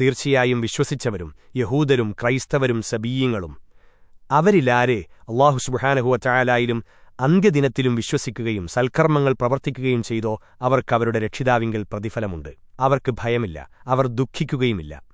തീർച്ചയായും വിശ്വസിച്ചവരും യഹൂദരും ക്രൈസ്തവരും സബീയങ്ങളും. അവരിലാരെ അള്ളാഹു സുബാനഹുവ ചായാലായാലും അന്ത്യദിനത്തിലും വിശ്വസിക്കുകയും സൽക്കർമ്മങ്ങൾ പ്രവർത്തിക്കുകയും ചെയ്തോ അവർക്ക് അവരുടെ രക്ഷിതാവിങ്കൽ പ്രതിഫലമുണ്ട്. അവർക്ക് ഭയമില്ല. അവർ ദുഃഖിക്കുകയുമില്ല.